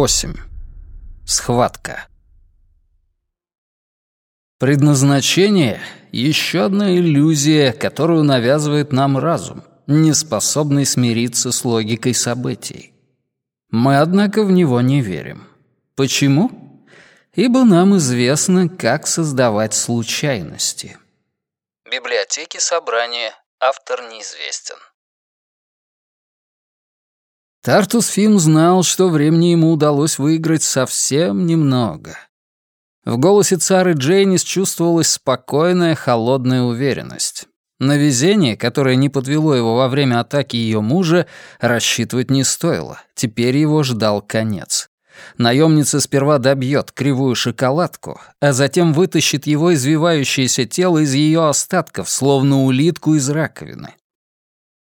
8. Схватка. Предназначение — еще одна иллюзия, которую навязывает нам разум, не способный смириться с логикой событий. Мы, однако, в него не верим. Почему? Ибо нам известно, как создавать случайности. Библиотеки собрания. Автор неизвестен. Тартус Фим знал, что времени ему удалось выиграть совсем немного. В голосе цары Джейнис чувствовалась спокойная, холодная уверенность. На везение, которое не подвело его во время атаки ее мужа, рассчитывать не стоило. Теперь его ждал конец. Наемница сперва добьет кривую шоколадку, а затем вытащит его извивающееся тело из ее остатков, словно улитку из раковины.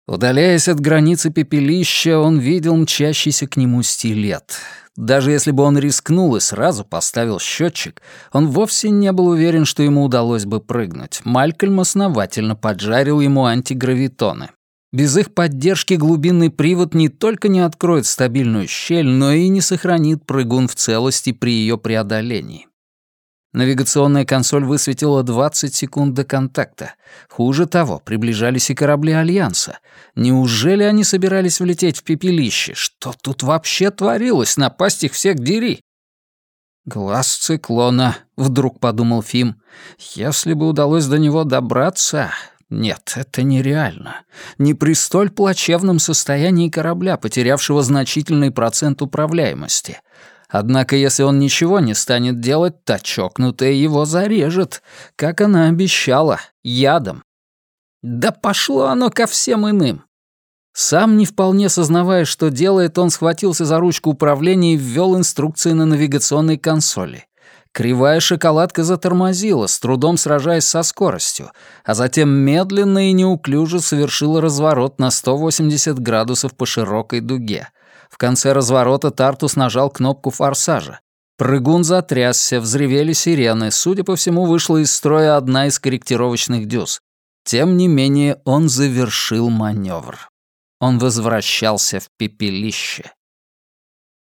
Удаляясь от границы пепелища, он видел мчащийся к нему стилет. Даже если бы он рискнул и сразу поставил счетчик, он вовсе не был уверен, что ему удалось бы прыгнуть. Малькольм основательно поджарил ему антигравитоны. Без их поддержки глубинный привод не только не откроет стабильную щель, но и не сохранит прыгун в целости при ее преодолении. Навигационная консоль высветила 20 секунд до контакта. Хуже того, приближались и корабли Альянса. Неужели они собирались влететь в пепелище? Что тут вообще творилось? Напасть их всех дери! «Глаз циклона», — вдруг подумал Фим. «Если бы удалось до него добраться...» Нет, это нереально. Не при столь плачевном состоянии корабля, потерявшего значительный процент управляемости. Однако, если он ничего не станет делать, то чокнутая его зарежет, как она обещала, ядом. Да пошло оно ко всем иным. Сам не вполне сознавая, что делает, он схватился за ручку управления и ввел инструкции на навигационной консоли. Кривая шоколадка затормозила, с трудом сражаясь со скоростью, а затем медленно и неуклюже совершила разворот на 180 градусов по широкой дуге — в конце разворота Тартус нажал кнопку форсажа. Прыгун затрясся, взревели сирены. Судя по всему, вышла из строя одна из корректировочных дюз. Тем не менее, он завершил маневр. Он возвращался в пепелище.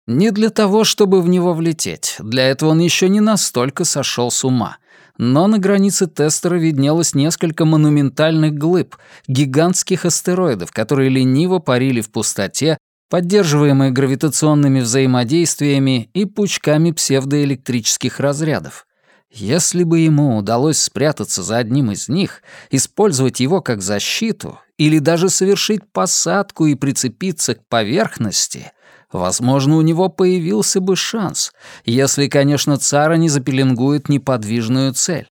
Не для того, чтобы в него влететь. Для этого он еще не настолько сошел с ума. Но на границе тестера виднелось несколько монументальных глыб, гигантских астероидов, которые лениво парили в пустоте, поддерживаемые гравитационными взаимодействиями и пучками псевдоэлектрических разрядов. Если бы ему удалось спрятаться за одним из них, использовать его как защиту или даже совершить посадку и прицепиться к поверхности, возможно, у него появился бы шанс, если, конечно, Цара не запеленгует неподвижную цель.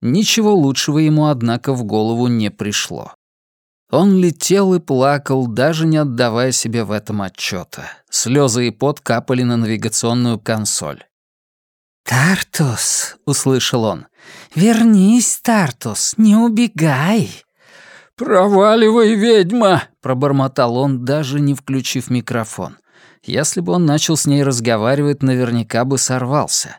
Ничего лучшего ему, однако, в голову не пришло. Он летел и плакал, даже не отдавая себе в этом отчета. Слезы и пот капали на навигационную консоль. «Тартус», — услышал он, — «вернись, Тартус, не убегай». «Проваливай, ведьма!» — пробормотал он, даже не включив микрофон. Если бы он начал с ней разговаривать, наверняка бы сорвался.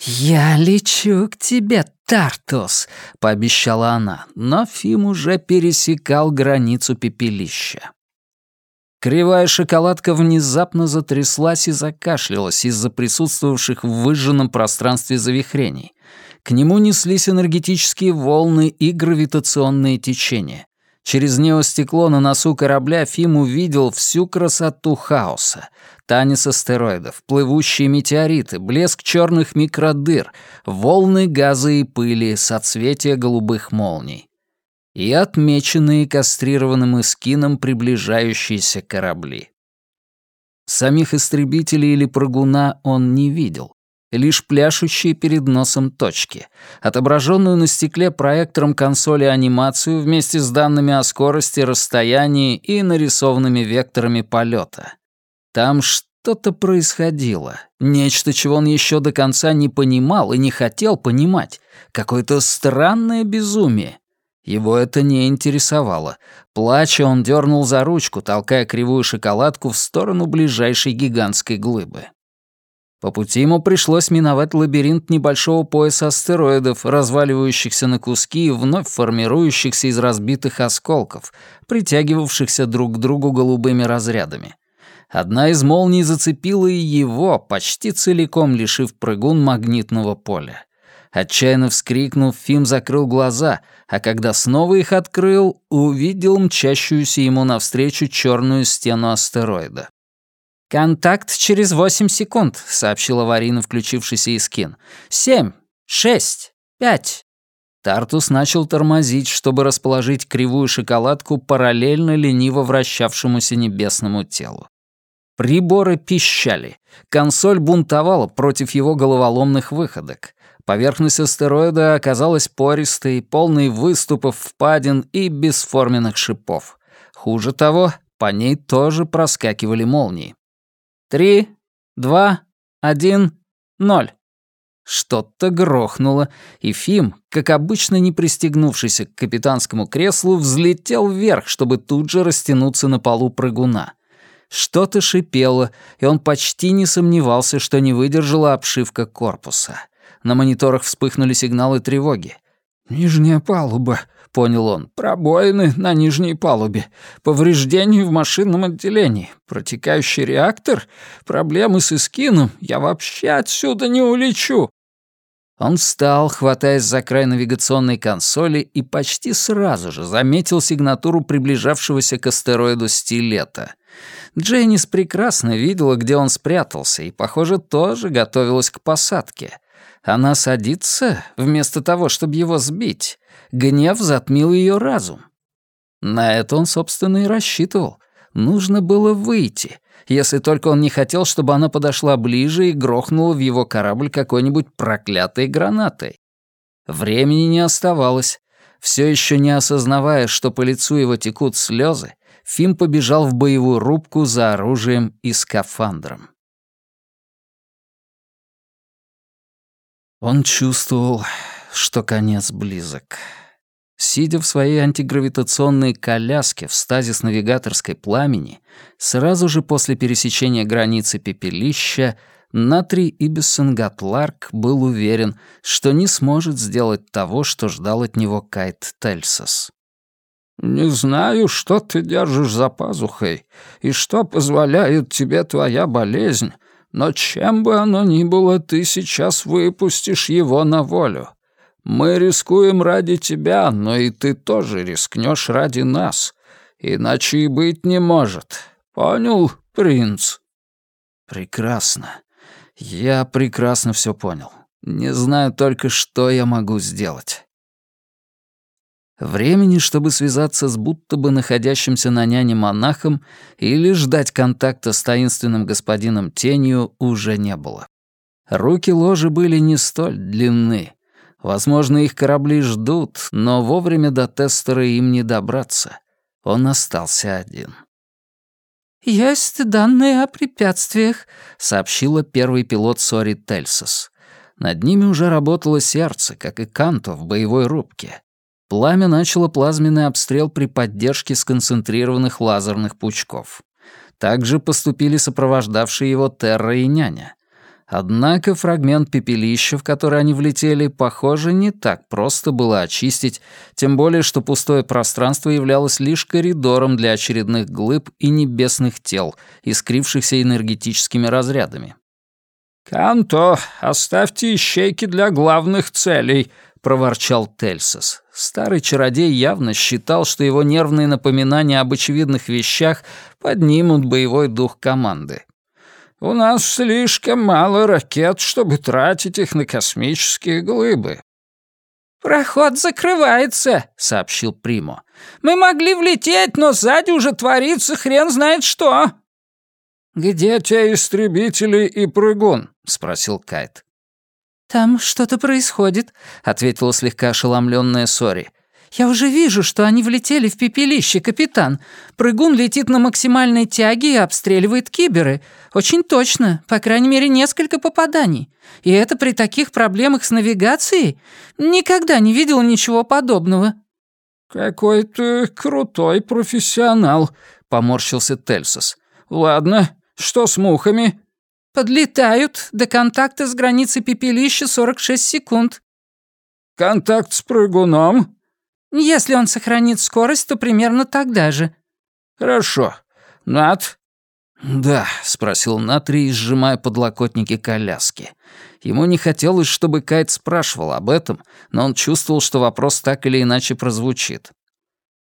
«Я лечу к тебе, Тартус», — пообещала она, но Фим уже пересекал границу пепелища. Кривая шоколадка внезапно затряслась и закашлялась из-за присутствовавших в выжженном пространстве завихрений. К нему неслись энергетические волны и гравитационные течения. Через неостекло на носу корабля Фим увидел всю красоту хаоса. Танец астероидов, плывущие метеориты, блеск черных микродыр, волны газа и пыли, соцветия голубых молний. И отмеченные кастрированным эскином приближающиеся корабли. Самих истребителей или прыгуна он не видел лишь пляшущие перед носом точки, отображенную на стекле проектором консоли анимацию вместе с данными о скорости, расстоянии и нарисованными векторами полета. Там что-то происходило, нечто, чего он еще до конца не понимал и не хотел понимать, какое-то странное безумие. Его это не интересовало. Плача, он дернул за ручку, толкая кривую шоколадку в сторону ближайшей гигантской глыбы. По пути ему пришлось миновать лабиринт небольшого пояса астероидов, разваливающихся на куски и вновь формирующихся из разбитых осколков, притягивавшихся друг к другу голубыми разрядами. Одна из молний зацепила и его, почти целиком лишив прыгун магнитного поля. Отчаянно вскрикнув, Фим закрыл глаза, а когда снова их открыл, увидел мчащуюся ему навстречу черную стену астероида. «Контакт через восемь секунд», — сообщил аварийно включившийся Искин. «Семь, шесть, пять». Тартус начал тормозить, чтобы расположить кривую шоколадку параллельно лениво вращавшемуся небесному телу. Приборы пищали. Консоль бунтовала против его головоломных выходок. Поверхность астероида оказалась пористой, полной выступов, впадин и бесформенных шипов. Хуже того, по ней тоже проскакивали молнии. Три, два, один, ноль. Что-то грохнуло, и Фим, как обычно не пристегнувшийся к капитанскому креслу, взлетел вверх, чтобы тут же растянуться на полу прыгуна. Что-то шипело, и он почти не сомневался, что не выдержала обшивка корпуса. На мониторах вспыхнули сигналы тревоги. «Нижняя палуба», — понял он. «Пробоины на нижней палубе. Повреждения в машинном отделении. Протекающий реактор. Проблемы с эскином. Я вообще отсюда не улечу». Он встал, хватаясь за край навигационной консоли, и почти сразу же заметил сигнатуру приближавшегося к астероиду стилета. Джейнис прекрасно видела, где он спрятался, и, похоже, тоже готовилась к посадке. Она садится, вместо того, чтобы его сбить. Гнев затмил ее разум. На это он, собственно, и рассчитывал. Нужно было выйти, если только он не хотел, чтобы она подошла ближе и грохнула в его корабль какой-нибудь проклятой гранатой. Времени не оставалось. Все еще не осознавая, что по лицу его текут слезы, Фим побежал в боевую рубку за оружием и скафандром. Он чувствовал, что конец близок. Сидя в своей антигравитационной коляске в стазис-навигаторской пламени, сразу же после пересечения границы пепелища, Натрий Ибисон Гатларк был уверен, что не сможет сделать того, что ждал от него Кайт Тельсос. «Не знаю, что ты держишь за пазухой и что позволяет тебе твоя болезнь, но чем бы оно ни было, ты сейчас выпустишь его на волю. Мы рискуем ради тебя, но и ты тоже рискнешь ради нас. Иначе и быть не может. Понял, принц?» «Прекрасно. Я прекрасно все понял. Не знаю только, что я могу сделать». Времени, чтобы связаться с будто бы находящимся на няне монахом или ждать контакта с таинственным господином Тенью уже не было. Руки ложи были не столь длинны. Возможно, их корабли ждут, но вовремя до тестера им не добраться. Он остался один. «Есть данные о препятствиях», — сообщила первый пилот Сори Тельсос. Над ними уже работало сердце, как и Канто в боевой рубке. Пламя начало плазменный обстрел при поддержке сконцентрированных лазерных пучков. Также поступили сопровождавшие его Терра и Няня. Однако фрагмент пепелища, в который они влетели, похоже, не так просто было очистить, тем более что пустое пространство являлось лишь коридором для очередных глыб и небесных тел, искрившихся энергетическими разрядами. «Канто, оставьте ищейки для главных целей», проворчал Тельсос. Старый чародей явно считал, что его нервные напоминания об очевидных вещах поднимут боевой дух команды. «У нас слишком мало ракет, чтобы тратить их на космические глыбы». «Проход закрывается», — сообщил Примо. «Мы могли влететь, но сзади уже творится хрен знает что». «Где те истребители и прыгун?» — спросил Кайт. «Там что-то происходит», — ответила слегка ошеломленная Сори. «Я уже вижу, что они влетели в пепелище, капитан. Прыгун летит на максимальной тяге и обстреливает киберы. Очень точно, по крайней мере, несколько попаданий. И это при таких проблемах с навигацией? Никогда не видела ничего подобного». «Какой ты крутой профессионал», — поморщился Тельсос. «Ладно, что с мухами?» «Подлетают. До контакта с границей пепелища 46 секунд». «Контакт с прыгуном?» «Если он сохранит скорость, то примерно тогда же». «Хорошо. Над?» «Да», — спросил Натрий, сжимая подлокотники коляски. Ему не хотелось, чтобы Кайт спрашивал об этом, но он чувствовал, что вопрос так или иначе прозвучит.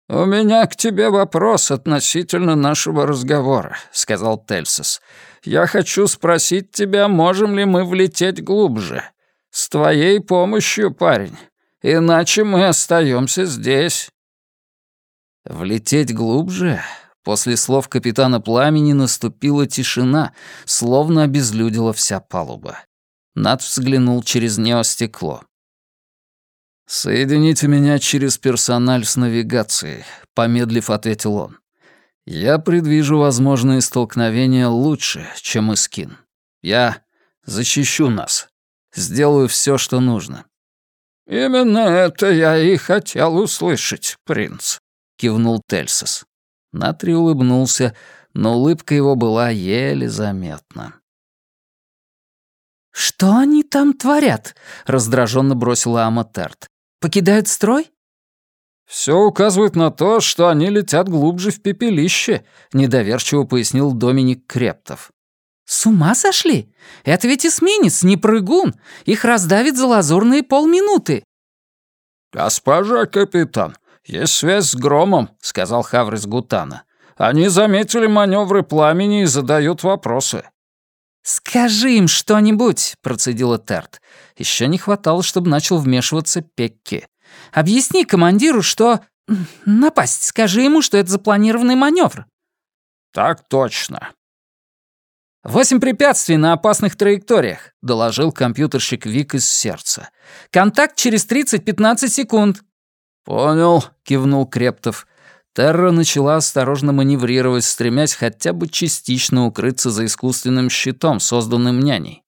«У меня к тебе вопрос относительно нашего разговора», — сказал Тельсис. «Я хочу спросить тебя, можем ли мы влететь глубже. С твоей помощью, парень. Иначе мы остаемся здесь». «Влететь глубже?» После слов капитана Пламени наступила тишина, словно обезлюдила вся палуба. Над взглянул через неостекло. «Соедините меня через персональ с навигацией», — помедлив ответил он. «Я предвижу возможные столкновения лучше, чем Искин. Я защищу нас. Сделаю все, что нужно». «Именно это я и хотел услышать, принц», — кивнул Тельсос. Натри улыбнулся, но улыбка его была еле заметна. «Что они там творят?» — раздраженно бросила Аматерт. Покидают строй?» «Все указывает на то, что они летят глубже в пепелище», — недоверчиво пояснил Доминик Крептов. «С ума сошли? Это ведь эсминец, не прыгун. Их раздавит за лазурные полминуты». «Госпожа капитан, есть связь с громом», — сказал Хаврис Гутана. «Они заметили маневры пламени и задают вопросы». «Скажи им что-нибудь», — процедила Терт. Еще не хватало, чтобы начал вмешиваться Пекки. «Объясни командиру, что... Напасть, скажи ему, что это запланированный маневр». «Так точно». «Восемь препятствий на опасных траекториях», — доложил компьютерщик Вик из сердца. «Контакт через 30-15 секунд». «Понял», — кивнул Крептов. Терра начала осторожно маневрировать, стремясь хотя бы частично укрыться за искусственным щитом, созданным няней.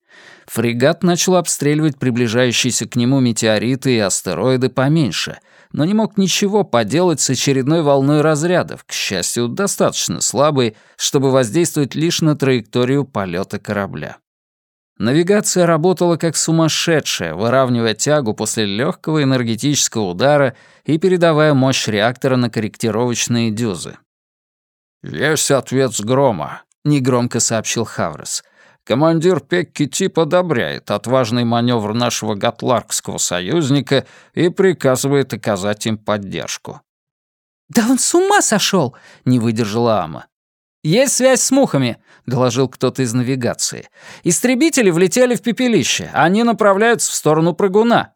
Фрегат начал обстреливать приближающиеся к нему метеориты и астероиды поменьше, но не мог ничего поделать с очередной волной разрядов, к счастью, достаточно слабой, чтобы воздействовать лишь на траекторию полета корабля. Навигация работала как сумасшедшая, выравнивая тягу после легкого энергетического удара и передавая мощь реактора на корректировочные дюзы. «Есть ответ с грома», — негромко сообщил Хаврес. «Командир Пекки тип одобряет отважный маневр нашего гатларкского союзника и приказывает оказать им поддержку». «Да он с ума сошел!» — не выдержала Ама. «Есть связь с мухами», — доложил кто-то из навигации. «Истребители влетели в пепелище. Они направляются в сторону прыгуна».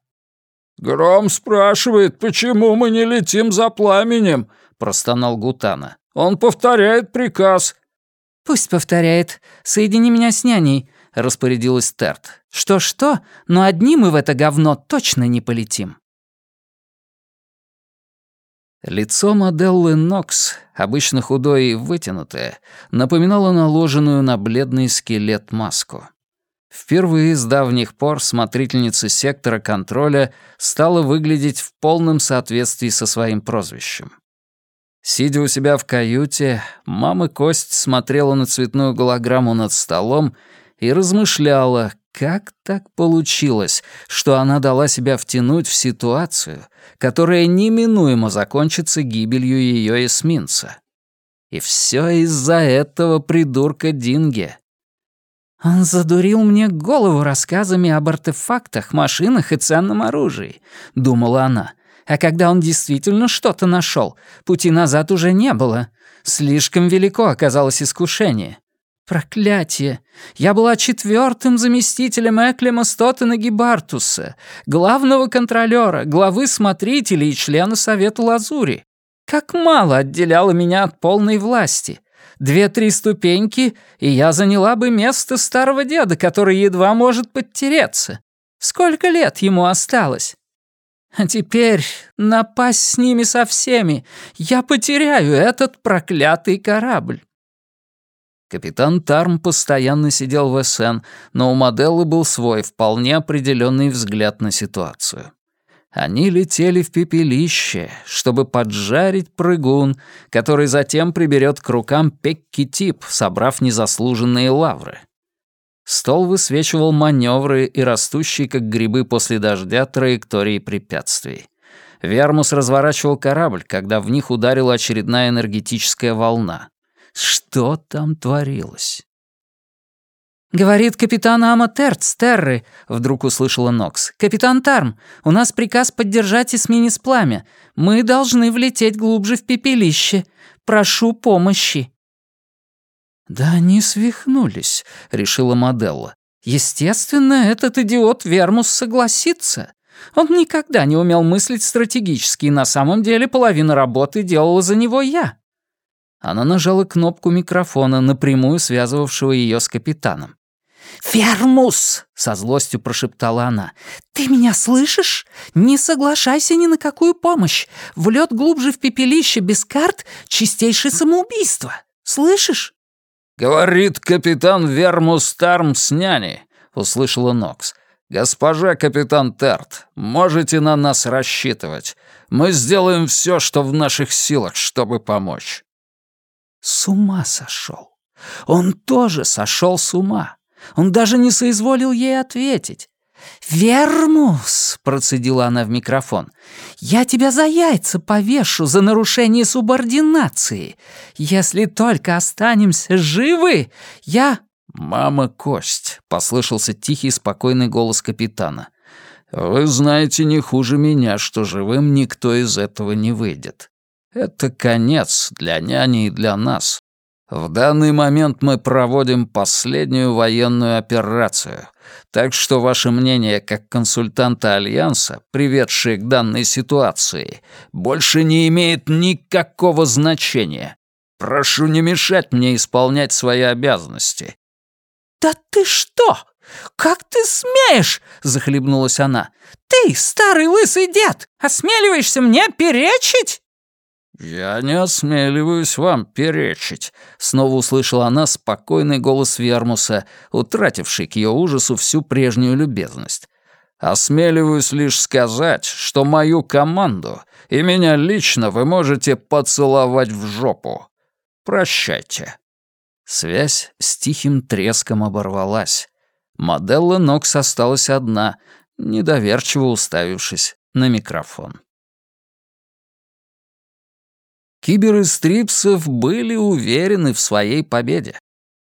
«Гром спрашивает, почему мы не летим за пламенем?» — простонал Гутана. «Он повторяет приказ». «Пусть повторяет. Соедини меня с няней», — распорядилась Терт. «Что-что, но одни мы в это говно точно не полетим». Лицо Моделлы Нокс, обычно худое и вытянутое, напоминало наложенную на бледный скелет маску. Впервые с давних пор смотрительница сектора контроля стала выглядеть в полном соответствии со своим прозвищем. Сидя у себя в каюте, мама Кость смотрела на цветную голограмму над столом и размышляла, как так получилось, что она дала себя втянуть в ситуацию, которая неминуемо закончится гибелью ее эсминца? И все из-за этого придурка Динге. «Он задурил мне голову рассказами об артефактах, машинах и ценном оружии», — думала она. «А когда он действительно что-то нашел, пути назад уже не было. Слишком велико оказалось искушение. Проклятие! Я была четвертым заместителем Эклема Стоттена Гибартуса, главного контролера, главы смотрителей и члена Совета Лазури. Как мало отделяло меня от полной власти. Две-три ступеньки, и я заняла бы место старого деда, который едва может подтереться. Сколько лет ему осталось? А теперь напасть с ними со всеми. Я потеряю этот проклятый корабль. Капитан Тарм постоянно сидел в СН, но у Моделлы был свой, вполне определенный взгляд на ситуацию. Они летели в пепелище, чтобы поджарить прыгун, который затем приберет к рукам Пекки-тип, собрав незаслуженные лавры. Стол высвечивал маневры и растущие, как грибы после дождя, траектории препятствий. Вермус разворачивал корабль, когда в них ударила очередная энергетическая волна. Что там творилось? «Говорит капитан Ама Терц, Терры», — вдруг услышала Нокс. «Капитан Тарм, у нас приказ поддержать эсминец пламя. Мы должны влететь глубже в пепелище. Прошу помощи». «Да они свихнулись», — решила Моделла. «Естественно, этот идиот Вермус согласится. Он никогда не умел мыслить стратегически, и на самом деле половину работы делала за него я». Она нажала кнопку микрофона, напрямую связывавшего ее с капитаном. «Фермус!» — со злостью прошептала она. «Ты меня слышишь? Не соглашайся ни на какую помощь. Влет глубже в пепелище без карт — чистейшее самоубийство. Слышишь?» «Говорит капитан Вермус Тарм с няни», — услышала Нокс. «Госпожа капитан Терт, можете на нас рассчитывать. Мы сделаем все, что в наших силах, чтобы помочь». С ума сошел. Он тоже сошел с ума. Он даже не соизволил ей ответить. «Вермус!» — процедила она в микрофон. «Я тебя за яйца повешу за нарушение субординации. Если только останемся живы, я...» «Мама Кость», — послышался тихий спокойный голос капитана. «Вы знаете не хуже меня, что живым никто из этого не выйдет. Это конец для няни и для нас. В данный момент мы проводим последнюю военную операцию, так что ваше мнение как консультанта Альянса, приведшее к данной ситуации, больше не имеет никакого значения. Прошу не мешать мне исполнять свои обязанности». «Да ты что? Как ты смеешь?» — захлебнулась она. «Ты, старый лысый дед, осмеливаешься мне перечить?» «Я не осмеливаюсь вам перечить», — снова услышала она спокойный голос Вермуса, утративший к ее ужасу всю прежнюю любезность. «Осмеливаюсь лишь сказать, что мою команду и меня лично вы можете поцеловать в жопу. Прощайте». Связь с тихим треском оборвалась. Моделла Нокс осталась одна, недоверчиво уставившись на микрофон. Киберы Стрипсов были уверены в своей победе.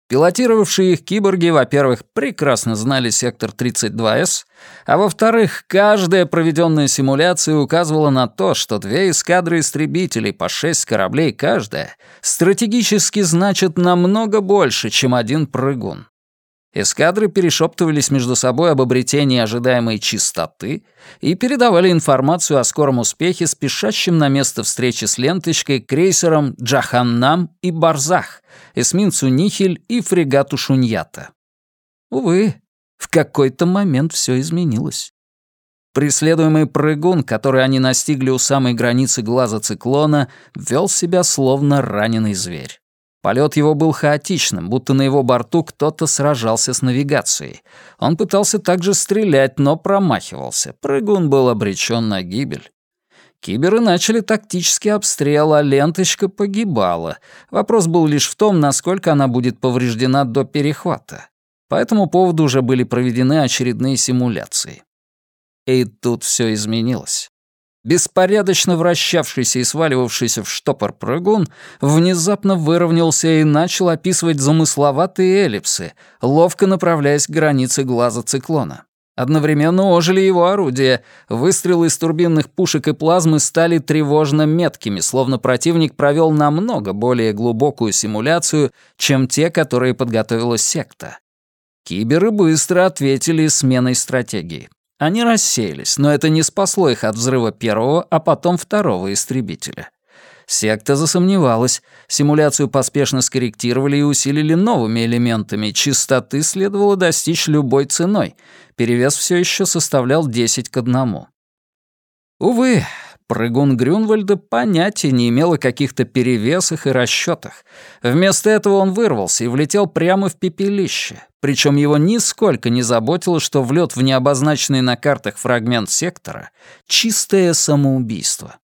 Пилотировавшие их киборги, во-первых, прекрасно знали сектор 32С, а во-вторых, каждая проведенная симуляция указывала на то, что две эскадры истребителей по шесть кораблей каждая стратегически значат намного больше, чем один прыгун. Эскадры перешептывались между собой об обретении ожидаемой чистоты и передавали информацию о скором успехе спешащим на место встречи с ленточкой крейсерам «Джаханнам» и «Барзах», эсминцу «Нихель» и фрегату «Шуньята». Увы, в какой-то момент все изменилось. Преследуемый прыгун, который они настигли у самой границы глаза циклона, вел себя словно раненый зверь. Полет его был хаотичным, будто на его борту кто-то сражался с навигацией. Он пытался также стрелять, но промахивался. Прыгун был обречен на гибель. Киберы начали тактический обстрел, а ленточка погибала. Вопрос был лишь в том, насколько она будет повреждена до перехвата. По этому поводу уже были проведены очередные симуляции. И тут все изменилось. Беспорядочно вращавшийся и сваливавшийся в штопор прыгун внезапно выровнялся и начал описывать замысловатые эллипсы, ловко направляясь к границе глаза циклона. Одновременно ожили его орудия. Выстрелы из турбинных пушек и плазмы стали тревожно меткими, словно противник провел намного более глубокую симуляцию, чем те, которые подготовила секта. Киберы быстро ответили сменой стратегии. Они рассеялись, но это не спасло их от взрыва первого, а потом второго истребителя. Секта засомневалась. Симуляцию поспешно скорректировали и усилили новыми элементами. Чистоты следовало достичь любой ценой. Перевес все еще составлял 10 к 1. Увы, Прыгун Грюнвальда понятия не имел о каких-то перевесах и расчетах. Вместо этого он вырвался и влетел прямо в пепелище. Причем его нисколько не заботило, что влет в необозначенный на картах фрагмент сектора — чистое самоубийство.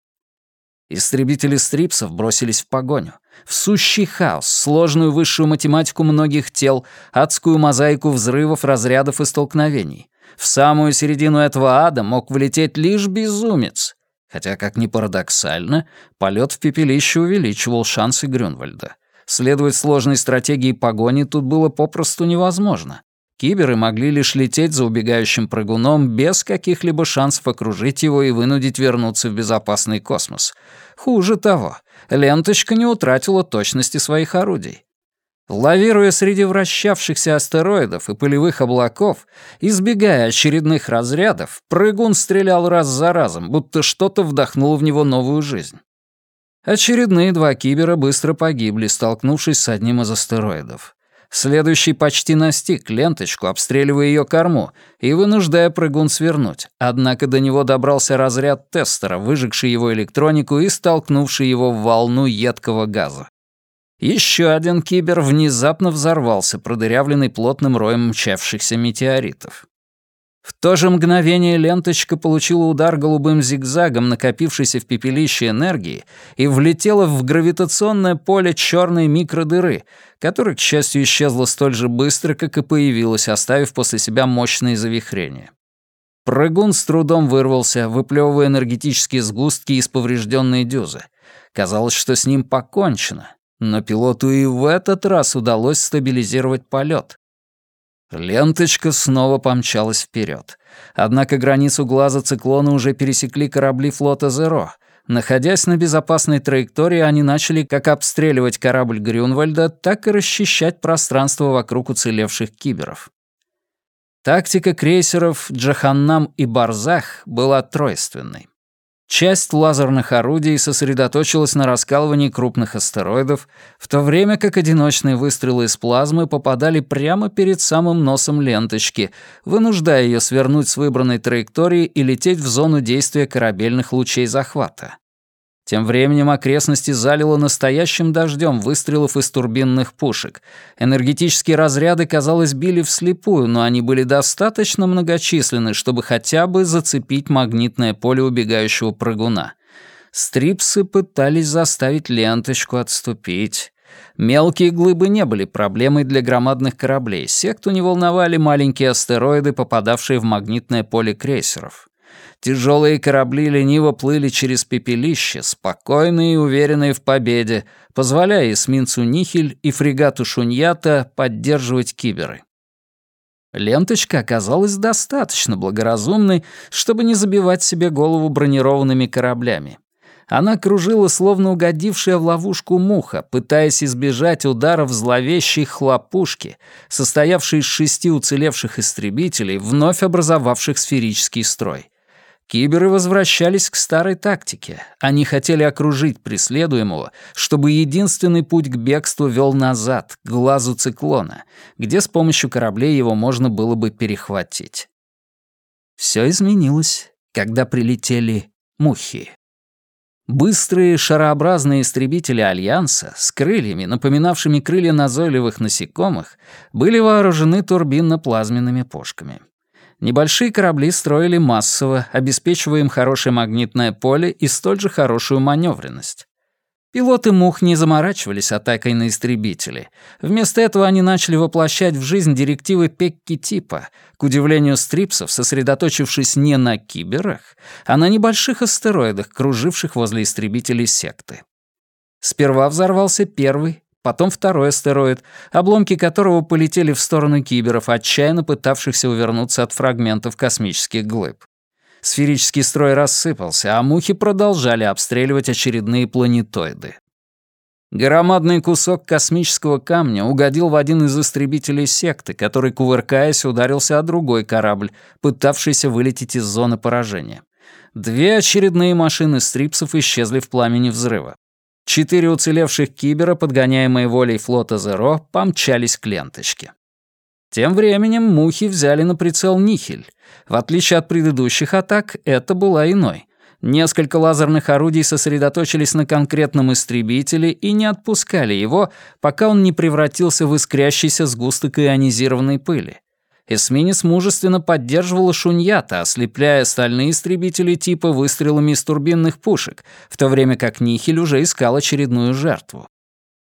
Истребители стрипсов бросились в погоню. В сущий хаос, сложную высшую математику многих тел, адскую мозаику взрывов, разрядов и столкновений. В самую середину этого ада мог влететь лишь безумец — Хотя, как ни парадоксально, полет в пепелище увеличивал шансы Грюнвальда. Следовать сложной стратегии погони тут было попросту невозможно. Киберы могли лишь лететь за убегающим прыгуном без каких-либо шансов окружить его и вынудить вернуться в безопасный космос. Хуже того, ленточка не утратила точности своих орудий. Лавируя среди вращавшихся астероидов и пылевых облаков, избегая очередных разрядов, прыгун стрелял раз за разом, будто что-то вдохнуло в него новую жизнь. Очередные два кибера быстро погибли, столкнувшись с одним из астероидов. Следующий почти настиг ленточку, обстреливая ее корму и вынуждая прыгун свернуть, однако до него добрался разряд тестера, выжегший его электронику и столкнувший его в волну едкого газа. Еще один кибер внезапно взорвался, продырявленный плотным роем мчавшихся метеоритов. В то же мгновение ленточка получила удар голубым зигзагом накопившейся в пепелище энергии и влетела в гравитационное поле черной микродыры, которая, к счастью, исчезла столь же быстро, как и появилась, оставив после себя мощные завихрения. Прыгун с трудом вырвался, выплевывая энергетические сгустки из поврежденной дюзы. Казалось, что с ним покончено, но пилоту и в этот раз удалось стабилизировать полет. Ленточка снова помчалась вперед. Однако границу глаза циклона уже пересекли корабли флота «Зеро». Находясь на безопасной траектории, они начали как обстреливать корабль Грюнвальда, так и расчищать пространство вокруг уцелевших киберов. Тактика крейсеров «Джаханнам» и «Барзах» была тройственной. Часть лазерных орудий сосредоточилась на раскалывании крупных астероидов, в то время как одиночные выстрелы из плазмы попадали прямо перед самым носом ленточки, вынуждая ее свернуть с выбранной траектории и лететь в зону действия корабельных лучей захвата. Тем временем окрестности залило настоящим дождем выстрелов из турбинных пушек. Энергетические разряды, казалось, били вслепую, но они были достаточно многочисленны, чтобы хотя бы зацепить магнитное поле убегающего прыгуна. Стрипсы пытались заставить ленточку отступить. Мелкие глыбы не были проблемой для громадных кораблей. Секту не волновали маленькие астероиды, попадавшие в магнитное поле крейсеров. Тяжелые корабли лениво плыли через пепелище, спокойные и уверенные в победе, позволяя эсминцу Нихель и фрегату Шуньята поддерживать киберы. Ленточка оказалась достаточно благоразумной, чтобы не забивать себе голову бронированными кораблями. Она кружила, словно угодившая в ловушку муха, пытаясь избежать ударов зловещей хлопушки, состоявшей из шести уцелевших истребителей, вновь образовавших сферический строй. Киберы возвращались к старой тактике. Они хотели окружить преследуемого, чтобы единственный путь к бегству вел назад, к глазу циклона, где с помощью кораблей его можно было бы перехватить. Все изменилось, когда прилетели мухи. Быстрые шарообразные истребители Альянса с крыльями, напоминавшими крылья назойливых насекомых, были вооружены турбинно-плазменными пушками. Небольшие корабли строили массово, обеспечивая им хорошее магнитное поле и столь же хорошую маневренность. Пилоты «Мух» не заморачивались атакой на истребители. Вместо этого они начали воплощать в жизнь директивы Пекки типа, к удивлению стрипсов, сосредоточившись не на киберах, а на небольших астероидах, круживших возле истребителей секты. Сперва взорвался первый, потом второй астероид, обломки которого полетели в сторону киберов, отчаянно пытавшихся увернуться от фрагментов космических глыб. Сферический строй рассыпался, а мухи продолжали обстреливать очередные планетоиды. Громадный кусок космического камня угодил в один из истребителей секты, который, кувыркаясь, ударился о другой корабль, пытавшийся вылететь из зоны поражения. Две очередные машины стрипсов исчезли в пламени взрыва. Четыре уцелевших кибера, подгоняемые волей флота Зеро, помчались к ленточке. Тем временем мухи взяли на прицел Нихель. В отличие от предыдущих атак, это была иной. Несколько лазерных орудий сосредоточились на конкретном истребителе и не отпускали его, пока он не превратился в искрящийся сгусток ионизированной пыли. Эсминец мужественно поддерживала шуньята, ослепляя остальные истребители типа выстрелами из турбинных пушек, в то время как Нихель уже искал очередную жертву.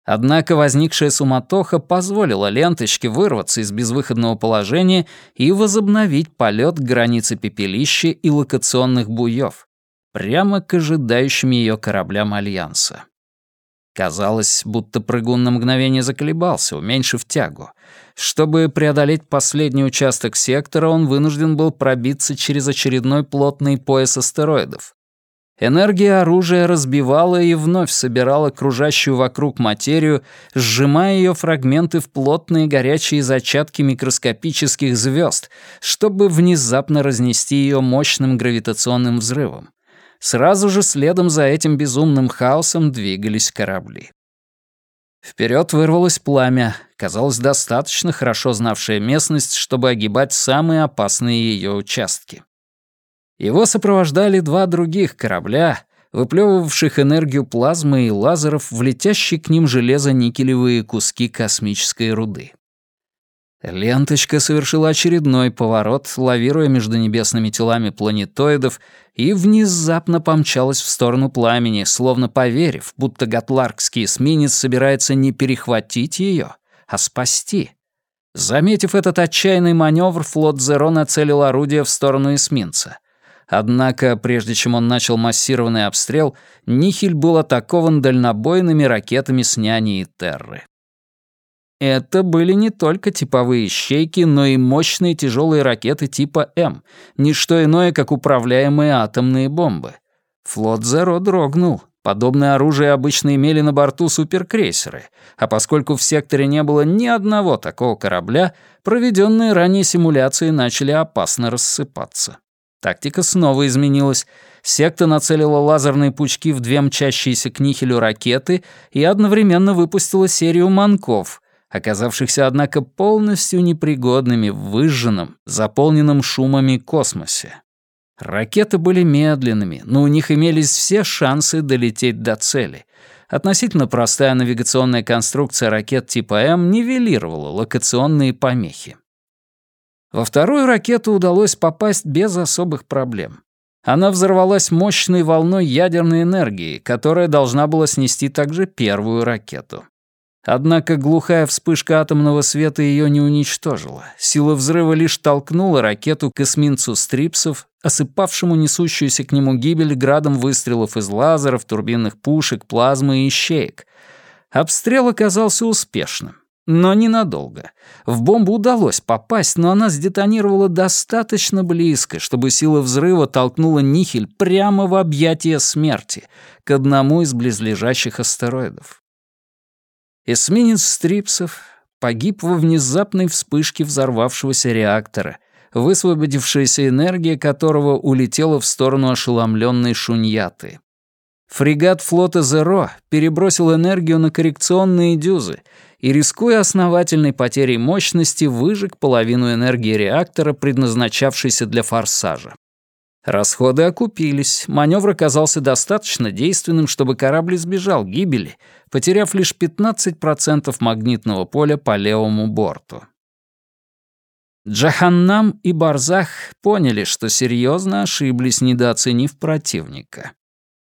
Однако возникшая суматоха позволила ленточке вырваться из безвыходного положения и возобновить полет к границе пепелища и локационных буев, прямо к ожидающим ее кораблям Альянса. Казалось, будто прыгун на мгновение заколебался, уменьшив тягу. Чтобы преодолеть последний участок сектора, он вынужден был пробиться через очередной плотный пояс астероидов. Энергия оружия разбивала и вновь собирала кружащую вокруг материю, сжимая ее фрагменты в плотные горячие зачатки микроскопических звезд, чтобы внезапно разнести ее мощным гравитационным взрывом. Сразу же следом за этим безумным хаосом двигались корабли. Вперед вырвалось пламя, казалось, достаточно хорошо знавшее местность, чтобы огибать самые опасные ее участки. Его сопровождали два других корабля, выплевывавших энергию плазмы и лазеров в летящие к ним железо-никелевые куски космической руды. Ленточка совершила очередной поворот, лавируя между небесными телами планетоидов, и внезапно помчалась в сторону пламени, словно поверив, будто гатларкский эсминец собирается не перехватить ее, а спасти. Заметив этот отчаянный маневр, флот Зеро нацелил орудие в сторону эсминца. Однако, прежде чем он начал массированный обстрел, Нихель был атакован дальнобойными ракетами с Няни и Терры. Это были не только типовые щейки, но и мощные тяжелые ракеты типа М, не что иное, как управляемые атомные бомбы. Флот Зеро дрогнул. Подобное оружие обычно имели на борту суперкрейсеры, а поскольку в секторе не было ни одного такого корабля, проведенные ранее симуляции начали опасно рассыпаться. Тактика снова изменилась. Секта нацелила лазерные пучки в две мчащиеся к нихелю ракеты и одновременно выпустила серию манков, оказавшихся, однако, полностью непригодными в выжженном, заполненном шумами космосе. Ракеты были медленными, но у них имелись все шансы долететь до цели. Относительно простая навигационная конструкция ракет типа М нивелировала локационные помехи. Во вторую ракету удалось попасть без особых проблем. Она взорвалась мощной волной ядерной энергии, которая должна была снести также первую ракету. Однако глухая вспышка атомного света ее не уничтожила. Сила взрыва лишь толкнула ракету к эсминцу Стрипсов, осыпавшему несущуюся к нему гибель градом выстрелов из лазеров, турбинных пушек, плазмы и ищеек. Обстрел оказался успешным. Но ненадолго. В бомбу удалось попасть, но она сдетонировала достаточно близко, чтобы сила взрыва толкнула Нихель прямо в объятия смерти, к одному из близлежащих астероидов. Эсминец Стрипсов погиб во внезапной вспышке взорвавшегося реактора, высвободившаяся энергия которого улетела в сторону ошеломленной шуньяты. Фрегат флота «Зеро» перебросил энергию на коррекционные дюзы и, рискуя основательной потерей мощности, выжег половину энергии реактора, предназначавшейся для форсажа. Расходы окупились, маневр оказался достаточно действенным, чтобы корабль избежал гибели, потеряв лишь 15% магнитного поля по левому борту. Джаханнам и Барзах поняли, что серьезно ошиблись, недооценив противника.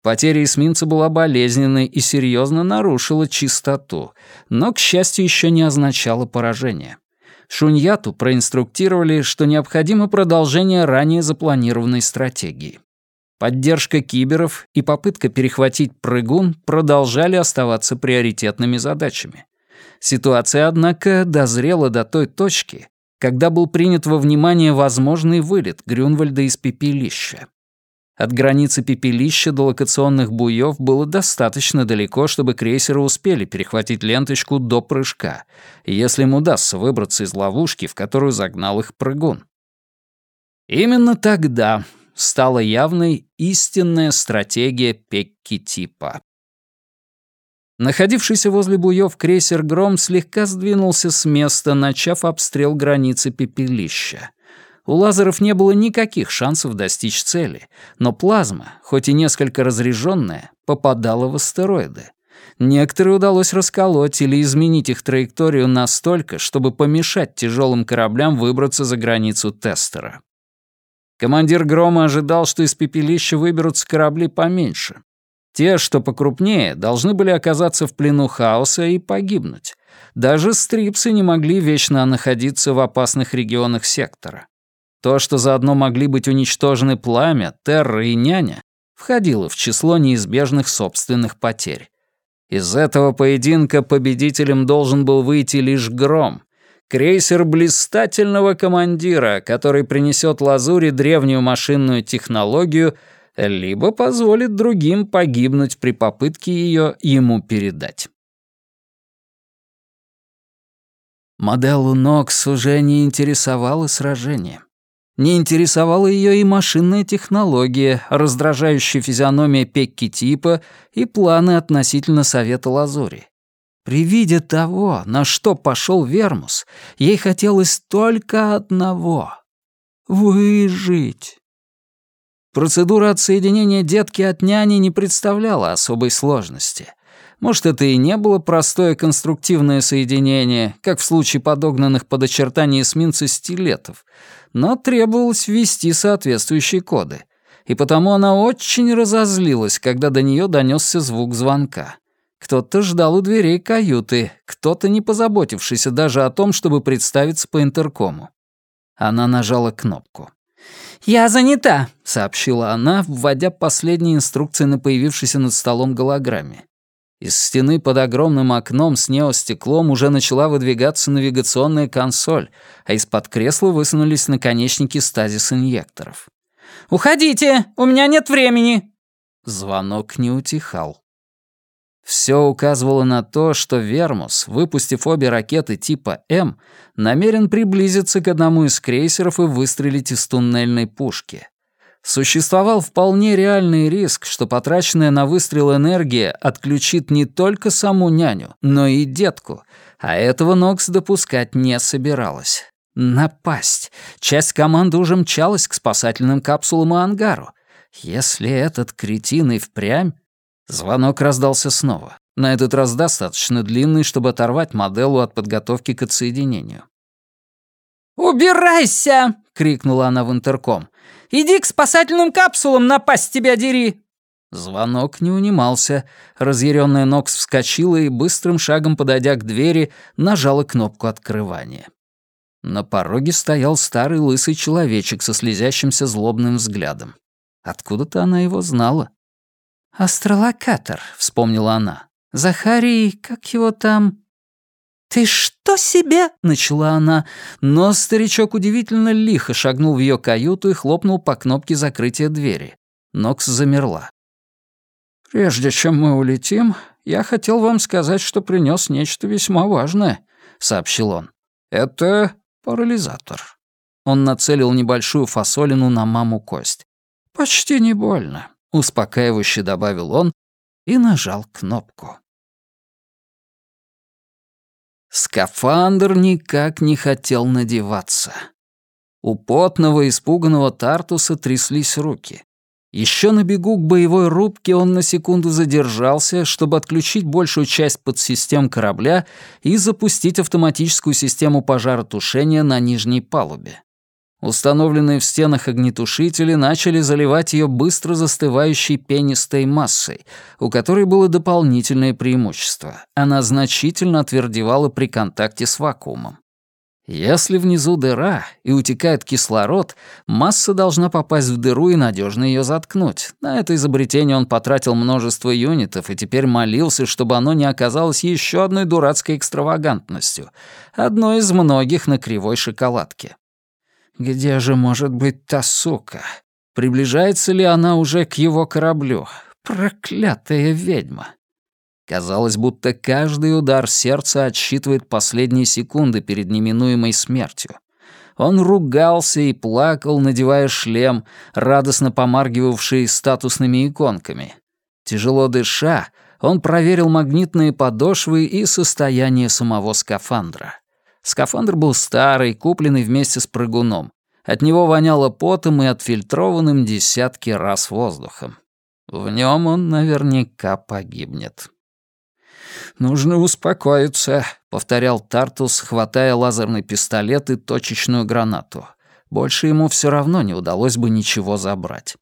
Потеря эсминца была болезненной и серьезно нарушила чистоту, но, к счастью, еще не означала поражение. Шуньяту проинструктировали, что необходимо продолжение ранее запланированной стратегии. Поддержка киберов и попытка перехватить прыгун продолжали оставаться приоритетными задачами. Ситуация, однако, дозрела до той точки, когда был принят во внимание возможный вылет Грюнвальда из пепелища. От границы пепелища до локационных буев было достаточно далеко, чтобы крейсеры успели перехватить ленточку до прыжка, если им удастся выбраться из ловушки, в которую загнал их прыгун. Именно тогда стала явной истинная стратегия Пекки-типа. Находившийся возле буев крейсер «Гром» слегка сдвинулся с места, начав обстрел границы пепелища — у лазеров не было никаких шансов достичь цели, но плазма, хоть и несколько разряженная, попадала в астероиды. Некоторые удалось расколоть или изменить их траекторию настолько, чтобы помешать тяжелым кораблям выбраться за границу тестера. Командир «Грома» ожидал, что из пепелища выберутся корабли поменьше. Те, что покрупнее, должны были оказаться в плену хаоса и погибнуть. Даже стрипсы не могли вечно находиться в опасных регионах сектора. То, что заодно могли быть уничтожены пламя, терра и няня, входило в число неизбежных собственных потерь. Из этого поединка победителем должен был выйти лишь Гром, крейсер блистательного командира, который принесет Лазури древнюю машинную технологию, либо позволит другим погибнуть при попытке ее ему передать. Моделу Нокс уже не интересовало сражение. Не интересовала ее и машинная технология, раздражающая физиономия Пекки типа и планы относительно Совета Лазури. При виде того, на что пошел Вермус, ей хотелось только одного — выжить. Процедура отсоединения детки от няни не представляла особой сложности. Может, это и не было простое конструктивное соединение, как в случае подогнанных под очертания эсминца стилетов, но требовалось ввести соответствующие коды. И потому она очень разозлилась, когда до нее донесся звук звонка. Кто-то ждал у дверей каюты, кто-то не позаботившийся даже о том, чтобы представиться по интеркому. Она нажала кнопку. «Я занята», — сообщила она, вводя последние инструкции на появившейся над столом голограмме. Из стены под огромным окном с неостеклом уже начала выдвигаться навигационная консоль, а из-под кресла высунулись наконечники стазис-инъекторов. «Уходите! У меня нет времени!» Звонок не утихал. Все указывало на то, что Вермус, выпустив обе ракеты типа М, намерен приблизиться к одному из крейсеров и выстрелить из туннельной пушки. Существовал вполне реальный риск, что потраченная на выстрел энергия отключит не только саму няню, но и детку, а этого Нокс допускать не собиралась. Напасть. Часть команды уже мчалась к спасательным капсулам и ангару. Если этот кретин и впрямь... Звонок раздался снова. На этот раз достаточно длинный, чтобы оторвать моделу от подготовки к отсоединению. «Убирайся!» — крикнула она в интерком. «Иди к спасательным капсулам, напасть тебя дери!» Звонок не унимался. Разъярённая Нокс вскочила и, быстрым шагом подойдя к двери, нажала кнопку открывания. На пороге стоял старый лысый человечек со слезящимся злобным взглядом. Откуда-то она его знала. «Астролокатор», — вспомнила она. «Захарий, как его там?» «Ты что себе?» — начала она, но старичок удивительно лихо шагнул в ее каюту и хлопнул по кнопке закрытия двери. Нокс замерла. «Прежде чем мы улетим, я хотел вам сказать, что принес нечто весьма важное», — сообщил он. «Это парализатор». Он нацелил небольшую фасолину на маму кость. «Почти не больно», — успокаивающе добавил он и нажал кнопку. Скафандр никак не хотел надеваться. У потного, испуганного Тартуса тряслись руки. Еще на бегу к боевой рубке он на секунду задержался, чтобы отключить большую часть подсистем корабля и запустить автоматическую систему пожаротушения на нижней палубе. Установленные в стенах огнетушители начали заливать ее быстро застывающей пенистой массой, у которой было дополнительное преимущество. Она значительно отвердевала при контакте с вакуумом. Если внизу дыра и утекает кислород, масса должна попасть в дыру и надежно ее заткнуть. На это изобретение он потратил множество юнитов и теперь молился, чтобы оно не оказалось еще одной дурацкой экстравагантностью, одной из многих на кривой шоколадке. Где же может быть та сука? Приближается ли она уже к его кораблю? Проклятая ведьма! Казалось, будто каждый удар сердца отсчитывает последние секунды перед неминуемой смертью. Он ругался и плакал, надевая шлем, радостно помаргивавший статусными иконками. Тяжело дыша, он проверил магнитные подошвы и состояние самого скафандра. Скафандр был старый, купленный вместе с прыгуном. От него воняло потом и отфильтрованным десятки раз воздухом. В нем он наверняка погибнет. «Нужно успокоиться», — повторял Тартус, хватая лазерный пистолет и точечную гранату. Больше ему все равно не удалось бы ничего забрать.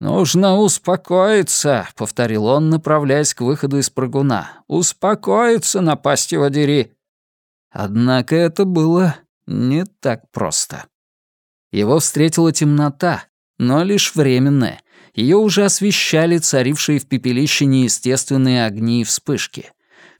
«Нужно успокоиться», — повторил он, направляясь к выходу из прыгуна. «Успокоиться, напасть его дери». Однако это было не так просто. Его встретила темнота, но лишь временная, Ее уже освещали царившие в пепелище неестественные огни и вспышки.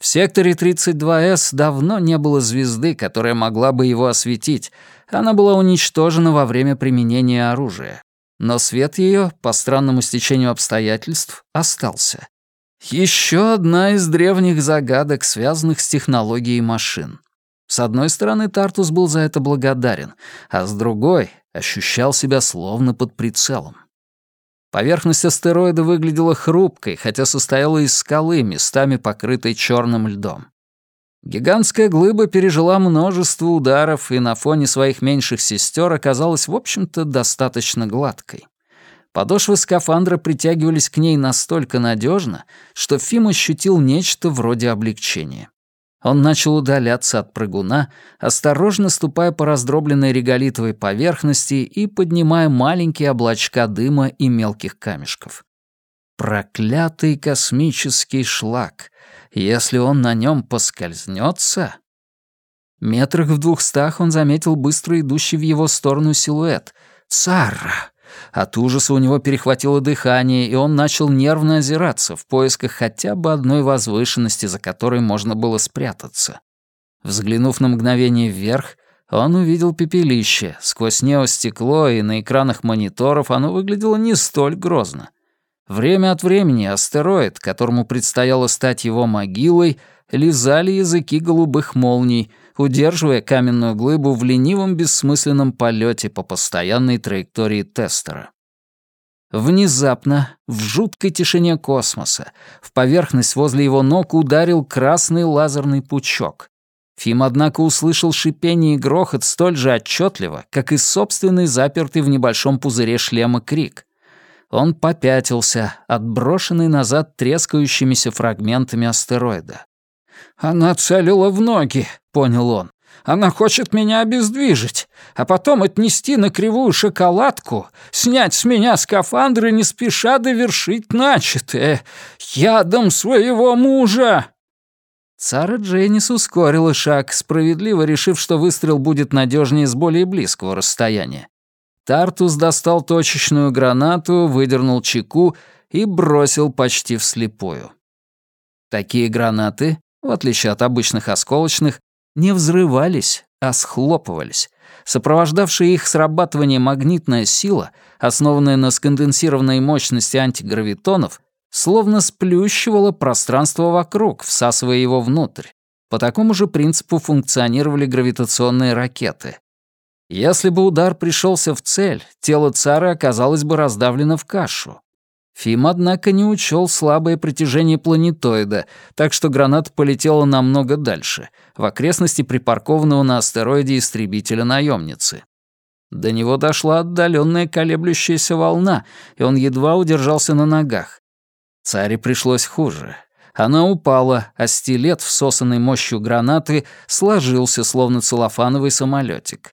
В секторе 32С давно не было звезды, которая могла бы его осветить. Она была уничтожена во время применения оружия. Но свет ее, по странному стечению обстоятельств, остался. Еще одна из древних загадок, связанных с технологией машин. С одной стороны, Тартус был за это благодарен, а с другой ощущал себя словно под прицелом. Поверхность астероида выглядела хрупкой, хотя состояла из скалы, местами покрытой черным льдом. Гигантская глыба пережила множество ударов и на фоне своих меньших сестер оказалась, в общем-то, достаточно гладкой. Подошвы скафандра притягивались к ней настолько надежно, что Фим ощутил нечто вроде облегчения. Он начал удаляться от прыгуна, осторожно ступая по раздробленной реголитовой поверхности и поднимая маленькие облачка дыма и мелких камешков. Проклятый космический шлак. Если он на нем поскользнется... Метрах в двухстах он заметил быстро идущий в его сторону силуэт. Царра! От ужаса у него перехватило дыхание, и он начал нервно озираться в поисках хотя бы одной возвышенности, за которой можно было спрятаться. Взглянув на мгновение вверх, он увидел пепелище. Сквозь неостекло и на экранах мониторов оно выглядело не столь грозно. Время от времени астероид, которому предстояло стать его могилой, лизали языки голубых молний — удерживая каменную глыбу в ленивом бессмысленном полете по постоянной траектории тестера. Внезапно, в жуткой тишине космоса, в поверхность возле его ног ударил красный лазерный пучок. Фим, однако, услышал шипение и грохот столь же отчетливо, как и собственный запертый в небольшом пузыре шлема крик. Он попятился, отброшенный назад трескающимися фрагментами астероида. «Она целила в ноги», — понял он. «Она хочет меня обездвижить, а потом отнести на кривую шоколадку, снять с меня скафандр и не спеша довершить начатое. Ядом своего мужа!» Сара Джейнис ускорила шаг, справедливо решив, что выстрел будет надежнее с более близкого расстояния. Тартус достал точечную гранату, выдернул чеку и бросил почти вслепую. Такие гранаты в отличие от обычных осколочных, не взрывались, а схлопывались. Сопровождавшая их срабатывание магнитная сила, основанная на сконденсированной мощности антигравитонов, словно сплющивала пространство вокруг, всасывая его внутрь. По такому же принципу функционировали гравитационные ракеты. Если бы удар пришелся в цель, тело цара оказалось бы раздавлено в кашу. Фим, однако, не учел слабое притяжение планетоида, так что граната полетела намного дальше, в окрестности припаркованного на астероиде истребителя наемницы. До него дошла отдаленная колеблющаяся волна, и он едва удержался на ногах. Царе пришлось хуже. Она упала, а стилет, всосанный мощью гранаты, сложился, словно целлофановый самолетик.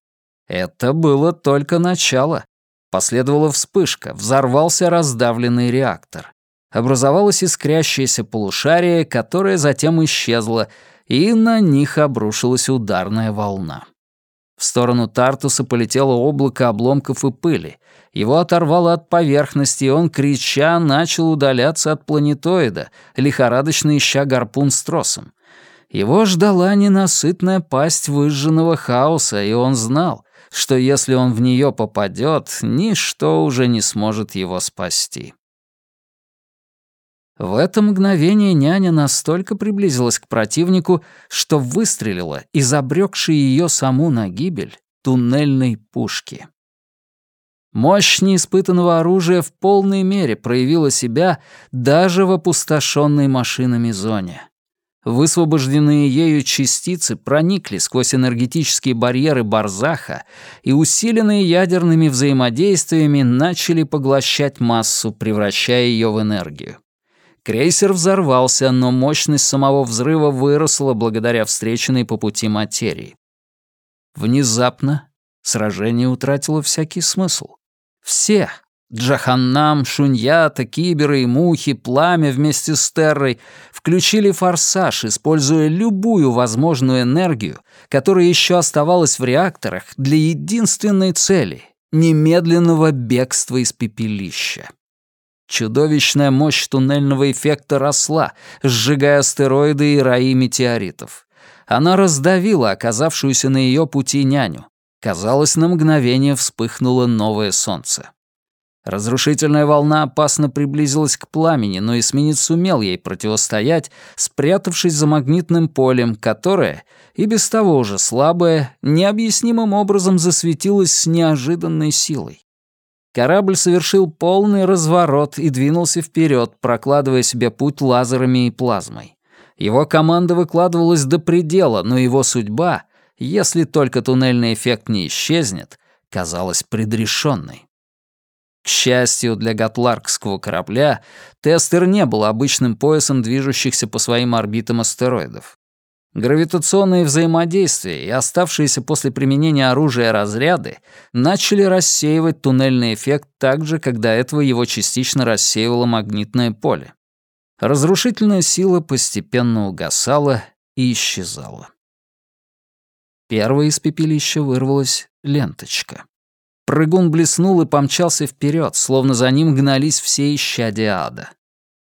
Это было только начало. Последовала вспышка, взорвался раздавленный реактор. Образовалось искрящееся полушарие, которое затем исчезло, и на них обрушилась ударная волна. В сторону Тартуса полетело облако обломков и пыли. Его оторвало от поверхности, и он, крича, начал удаляться от планетоида, лихорадочно ища гарпун с тросом. Его ждала ненасытная пасть выжженного хаоса, и он знал, что если он в нее попадет, ничто уже не сможет его спасти. В это мгновение няня настолько приблизилась к противнику, что выстрелила из обрекшей ее саму на гибель туннельной пушки. Мощь неиспытанного оружия в полной мере проявила себя даже в опустошенной машинами зоне. Высвобожденные ею частицы проникли сквозь энергетические барьеры Барзаха и, усиленные ядерными взаимодействиями, начали поглощать массу, превращая ее в энергию. Крейсер взорвался, но мощность самого взрыва выросла благодаря встреченной по пути материи. Внезапно сражение утратило всякий смысл. Все, Джаханнам, Шуньята, Киберы и Мухи, Пламя вместе с Террой включили форсаж, используя любую возможную энергию, которая еще оставалась в реакторах для единственной цели — немедленного бегства из пепелища. Чудовищная мощь туннельного эффекта росла, сжигая астероиды и раи метеоритов. Она раздавила оказавшуюся на ее пути няню. Казалось, на мгновение вспыхнуло новое солнце. Разрушительная волна опасно приблизилась к пламени, но эсминец сумел ей противостоять, спрятавшись за магнитным полем, которое, и без того уже слабое, необъяснимым образом засветилось с неожиданной силой. Корабль совершил полный разворот и двинулся вперед, прокладывая себе путь лазерами и плазмой. Его команда выкладывалась до предела, но его судьба, если только туннельный эффект не исчезнет, казалась предрешенной. К счастью для гатларкского корабля, Тестер не был обычным поясом движущихся по своим орбитам астероидов. Гравитационные взаимодействия и оставшиеся после применения оружия разряды начали рассеивать туннельный эффект так же, как до этого его частично рассеивало магнитное поле. Разрушительная сила постепенно угасала и исчезала. Первой из пепелища вырвалась ленточка. Прыгун блеснул и помчался вперед, словно за ним гнались все исчадия ада.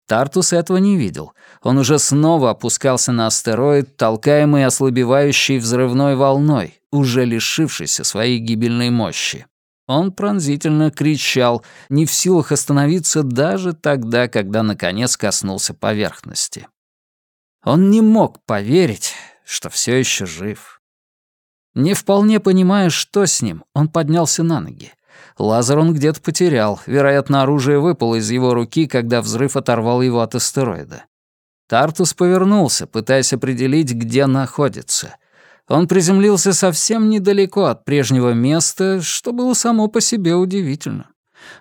Тартус этого не видел. Он уже снова опускался на астероид, толкаемый ослабевающей взрывной волной, уже лишившейся своей гибельной мощи. Он пронзительно кричал, не в силах остановиться даже тогда, когда наконец коснулся поверхности. Он не мог поверить, что все еще жив. Не вполне понимая, что с ним, он поднялся на ноги. Лазер он где-то потерял, вероятно, оружие выпало из его руки, когда взрыв оторвал его от астероида. Тартус повернулся, пытаясь определить, где находится. Он приземлился совсем недалеко от прежнего места, что было само по себе удивительно.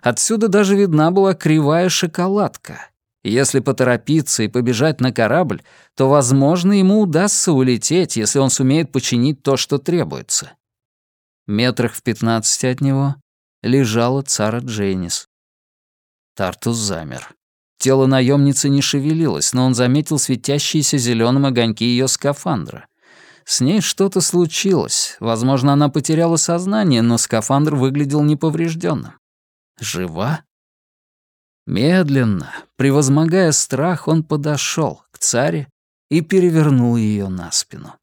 Отсюда даже видна была кривая шоколадка. Если поторопиться и побежать на корабль, то, возможно, ему удастся улететь, если он сумеет починить то, что требуется. Метрах в пятнадцати от него лежала Цара Джейнис. Тартус замер. Тело наемницы не шевелилось, но он заметил светящиеся зеленым огоньки ее скафандра. С ней что-то случилось. Возможно, она потеряла сознание, но скафандр выглядел неповрежденным. Жива? Медленно, превозмогая страх, он подошел к царе и перевернул ее на спину.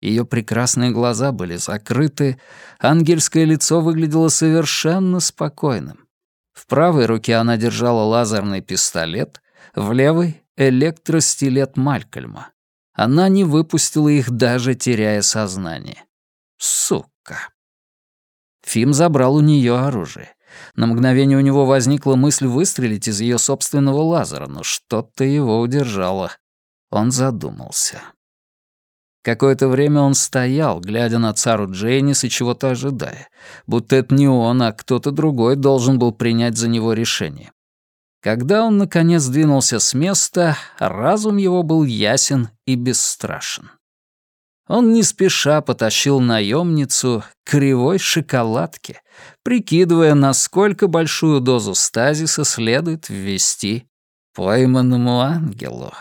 Ее прекрасные глаза были закрыты, ангельское лицо выглядело совершенно спокойным. В правой руке она держала лазерный пистолет, в левой — электростилет Малькольма. Она не выпустила их, даже теряя сознание. Сука. Фим забрал у нее оружие. На мгновение у него возникла мысль выстрелить из ее собственного лазера, но что-то его удержало. Он задумался. Какое-то время он стоял, глядя на цару Джейнис и чего-то ожидая, будто это не он, а кто-то другой должен был принять за него решение. Когда он, наконец, двинулся с места, разум его был ясен и бесстрашен. Он не спеша потащил наемницу кривой шоколадке, прикидывая, насколько большую дозу стазиса следует ввести пойманному ангелу.